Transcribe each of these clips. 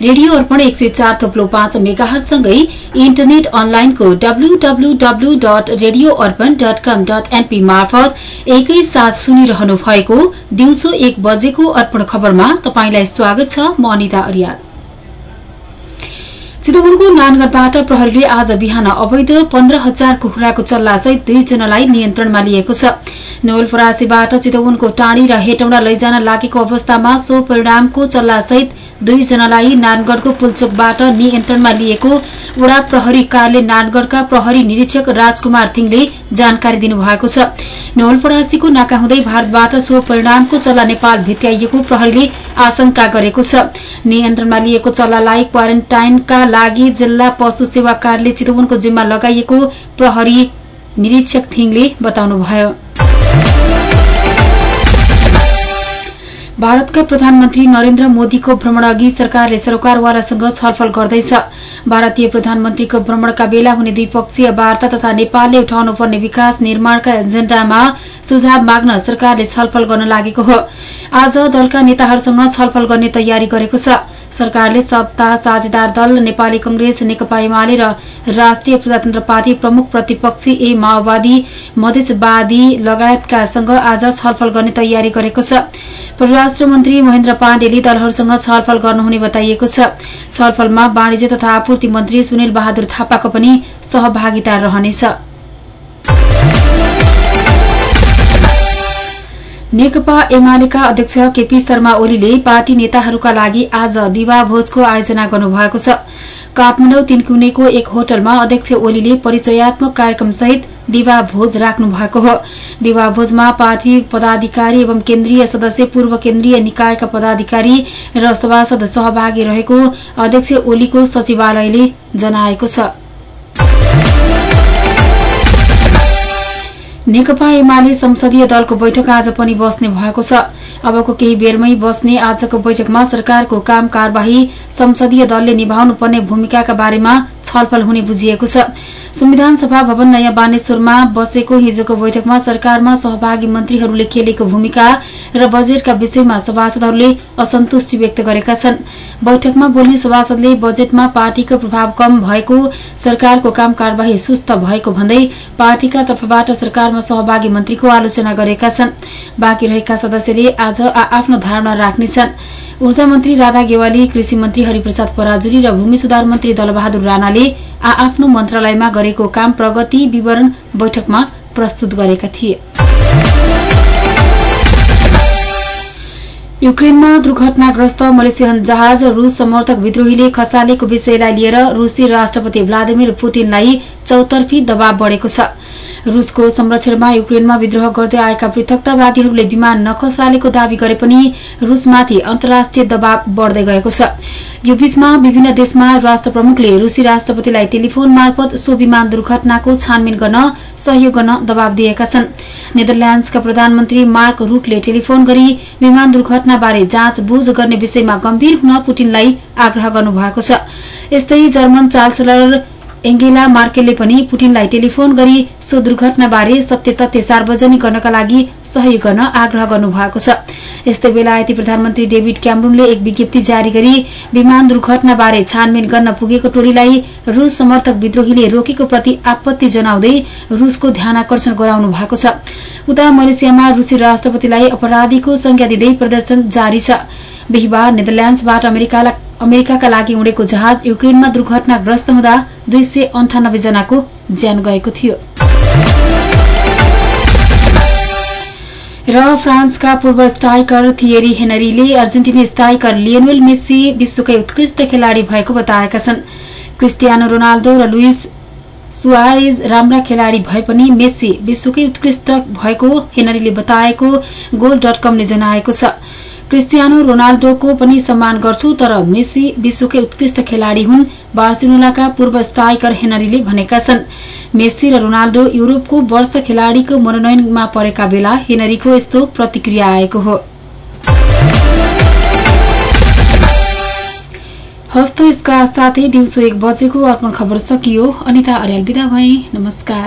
Radio अर्पण एक सय चार थोप्लो पाँच मेगाहरूसँगै इन्टरनेट अनलाइनको डब्लूडब्लूडब्लू dot radio Arpan dot com dot NP मार्फत एकैसाथ सुनिरहनु भएको दिउँसो एक बजेको अर्पण खबरमा तपाईँलाई स्वागत छ म अनिता अर्याल। चितवनको नानगढबाट प्रहरीले आज बिहान अवैध पन्ध्र हजार कुखुराको चल्लासहित दुईजनालाई नियन्त्रणमा लिएको छ। नवलपरासीबाट चितवनको टाँडी र हेटौँडा लैजान लागेको अवस्थामा सो परिणामको चल्लासहित दुईजनालाई नानगढ़को पुलचोकबाट नियन्त्रणमा लिएको वडा प्रहरी कार्यालय नानगढ़का प्रहरी निरीक्षक राजकुमार थिङले जानकारी दिनुभएको छ। नवलपरासीको नाका हुँदै भारतबाट सो परिणामको चल्ला नेपाल भित्याइएको प्रहरीले आशंका गरेको छ। नियन्त्रणमा लिएको चल्लालाई क्वारेन्टाइनका लागि जिल्ला पशु सेवा कार्यालय चितवनको जिम्मा लगाइएको प्रहरी निरीक्षक थिङले बताउनुभयो। भारतका प्रधानमन्त्री नरेन्द्र मोदीको भ्रमण अघि सरकारले सरोकारवालासँग छलफल गर्दैछ। भारतीय प्रधानमन्त्रीको भ्रमणका बेला हुने द्विपक्षीय वार्ता तथा नेपालले उठाउनुपर्ने विकास निर्माणका एजेण्डामा सुझाव माग्न सरकारले छलफल गर्न लागेको हो। आज दलका नेताहरूसँग छलफल गर्ने तयारी गरेको छ। सरकारले सत्ता साझेदार दल नेपाली कंग्रेस नेकपा एमाले र राष्ट्रिय प्रजातन्त्र पार्टी प्रमुख प्रतिपक्षी ए माओवादी मधेसवादी लगायतकासँग आज छलफल गर्ने तयारी गरेको छ। परराष्ट्र मन्त्री महेन्द्र पाण्डेले दलहरूसँग छलफल गर्नुहुने बताइएको छलफलमा वाणिज्य तथा आपूर्ति मन्त्री सुनिल बहादुर थापाको पनि सहभागिता रहनेछ। नेकपा एमालेका अध्यक्ष केपी शर्मा ओलीले पार्टी नेताहरूका लागि आज दिवा भोजको आयोजना गर्नुभएको छ। काठमाडौँ तिनकुनेको एक होटलमा अध्यक्ष ओलीले परिचयात्मक कार्यक्रमसहित दिवा भोज राख्नु भएको हो। दिवा भोजमा पार्टी पदाधिकारी एवं केन्द्रीय सदस्य पूर्व केन्द्रीय निकायका पदाधिकारी र सभासद सहभागी रहेको अध्यक्ष ओलीको सचिवालयले जनाएको छ। नेकपा एमाले संसदीय दलको बैठक आज पनि बस्ने भएको छ। अबको केही बेरमै बस्ने आजको बैठकमा सरकारको काम कार्यवाही संसदीय दलले निभाउनु पर्ने भूमिकाका बारेमा छलफल हुने बुझिएको छ। संविधान सभा भवन नयाँ बानेश्वरमा बसेको हिजोको बैठकमा सरकारमा सहभागी मन्त्रीहरूले खेलेको भूमिका र बजेटका विषयमा सभासदहरूले असन्तुष्टि व्यक्त गरेका छन्। बैठकमा बोल्ने सभासदले बजेटमा पार्टीको प्रभाव कम भएको सरकारको काम कार्यवाही सुस्त भएको भन्दै पार्टीका तर्फबाट सरकारमा सहभागी मन्त्रीको आलोचना गरेका छन्। बाँकी रहेका सदस्यले आज आफ्नो धारणा राख्नेछन्। ऊर्जा मन्त्री राधा गेवाली कृषि मन्त्री हरिप्रसाद पराजुली र भूमि सुधार मन्त्री दलबहादुर राणाले आ आफ्नो मन्त्रालयमा गरेको काम प्रगति विवरण बैठकमा प्रस्तुत गरेका थिए। युक्रेनमा दुर्घटनाग्रस्त मलेसियन जहाज रूस समर्थक विद्रोहीले खसालेको विषयलाई लिएर रूसी राष्ट्रपति व्लादिमिर पुटिनलाई चौतर्फी दबाव बढ़ेको छ। रूसको संरक्षणमा युक्रेनमा विद्रोह गर्दै आएका पृथकतावादीहरूले विमान नखसालेको दावी गरे पनि रूसमाथि अन्तर्राष्ट्रिय दबाव बढ़दै गएको छ। यो बीचमा विभिन्न देशमा राष्ट्र प्रमुखले रूसी राष्ट्रपतिलाई टेलिफोन मार्फत सो विमान दुर्घटनाको छानबिन गर्न सहयोग गर्न दबाव दिएका छन्। नेदरल्याण्डसका प्रधानमन्त्री मार्क रूटले टेलिफोन गरी विमान दुर्घटनाबारे जाँचबुझ गर्ने विषयमा गम्भीर हुन पुटिनलाई आग्रह गर्नुभएको छ। यस्तै जर्मन चान्सलर एङ्गेला मार्केलले पनि पुटिनलाई टेलिफोन गरी सो दुर्घटनाबारे सत्य तथ्य सार्वजनिक गर्नका लागि सहयोग गर्न आग्रह गर्नुभएको छ। यस्तै बेलायती प्रधानमन्त्री डेभिड क्यामरूनले एक विज्ञप्ति जारी गरी विमान दुर्घटनाबारे छानबिन गर्न पुगेको टोलीलाई रूस समर्थक विद्रोहीले रोकेको प्रति आपत्ति जनाउँदै रूसको ध्यानकर्षण गराउनु भएको छ। उता मलेसियामा रूसी राष्ट्रपतिलाई अपराधीको संज्ञा दिँदै प्रदर्शन जारी छ। बिहिबार नेदरल्याण्डसबाट अमेरिकाका लागि उडेको जहाज युक्रेनमा दुर्घटनाग्रस्त हुँदा दुई सय अन्ठानब्बे जनाको ज्यान गएको थियो। र फ्रान्सका पूर्व स्ट्राइकर थिएरी हेनरीले अर्जेन्टिनी स्ट्राइकर लियोनल मेस्सी विश्वकै उत्कृष्ट खेलाड़ी भएको बताएका छन्। क्रिस्टियानो रोनाल्डो र लुइस सुआरेज राम्रा खेलाड़ी भए पनि मेस्सी विश्वकै उत्कृष्ट भएको हेनरीले बताएको गोल डट कमले जनाएको छ। क्रिस्टियानो रोनाल्डोको पनि सम्मान गर्छु तर मेसी विश्वकै उत्कृष्ट खेलाड़ी हुन्। बार्सिलोनाका पूर्व स्ट्राइकर हेनरीले भनेका छन् मेसी र रोनाल्डो युरोपको वर्ष खेलाड़ीको मनोनयनमा परेका बेला हेनरीको यस्तो प्रतिक्रिया आएको हो। हस्त यसका साथै दिउँसो एक बजेको अर्पण खबर सकियो। अनिता अर्याल विदा भए। नमस्कार।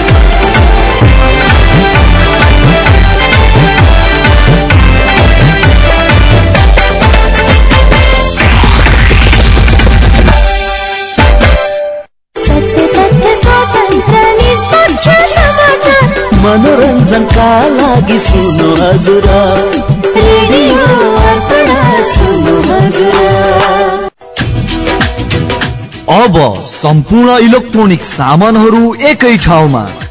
मनोरञ्जनका लागि सुन्नु हजुर। अब सम्पूर्ण इलेक्ट्रोनिक सामानहरू एकै ठाउँमा।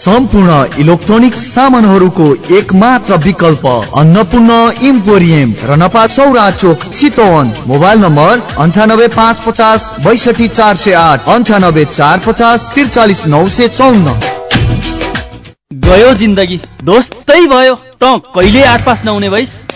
सम्पूर्ण इलेक्ट्रोनिक सामानहरूको एक मात्र विकल्प अन्नपूर्ण इम्पोरियम रनपा चौरा चोक चितवन मोबाइल नम्बर अन्ठानब्बे पाँच पचास बैसठी चार सय आठ अन्ठानब्बे चार पचास त्रिचालिस नौ सय चौन्न। गयो जिन्दगी। दोस्तै भयो। त कहिले आठ पास नहुने भइस?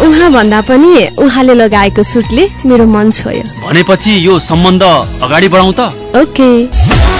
उहाँ भन्दा पनि उहाँले लगाएको सुटले मेरो मन छोयो। भनेपछि यो सम्बन्ध अगाडि बढाउँ त। ओके।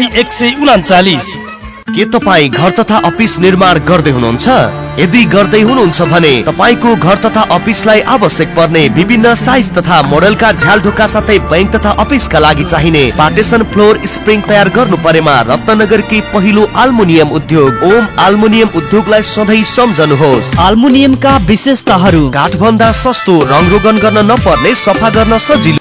एक सय उनाचालिस। के तपाईँ घर तथा अफिस निर्माण गर्दै हुनुहुन्छ? यदि गर्दै हुनुहुन्छ भने तपाईँको घर तथा अफिसलाई आवश्यक पर्ने विभिन्न साइज तथा मोडलका झ्याल ढोका साथै बैंक तथा अफिसका लागि चाहिने पार्टेसन फ्लोर स्प्रिङ तयार गर्नु परेमा रत्नगरकी पहिलो आल्मुनियम उद्योग ओम आल्मुनियम उद्योगलाई सधैँ सम्झनुहोस्। आल्मुनियमका विशेषताहरू। काठ भन्दा सस्तो रङ रोगन गर्न नपर्ने सफा गर्न सजिलो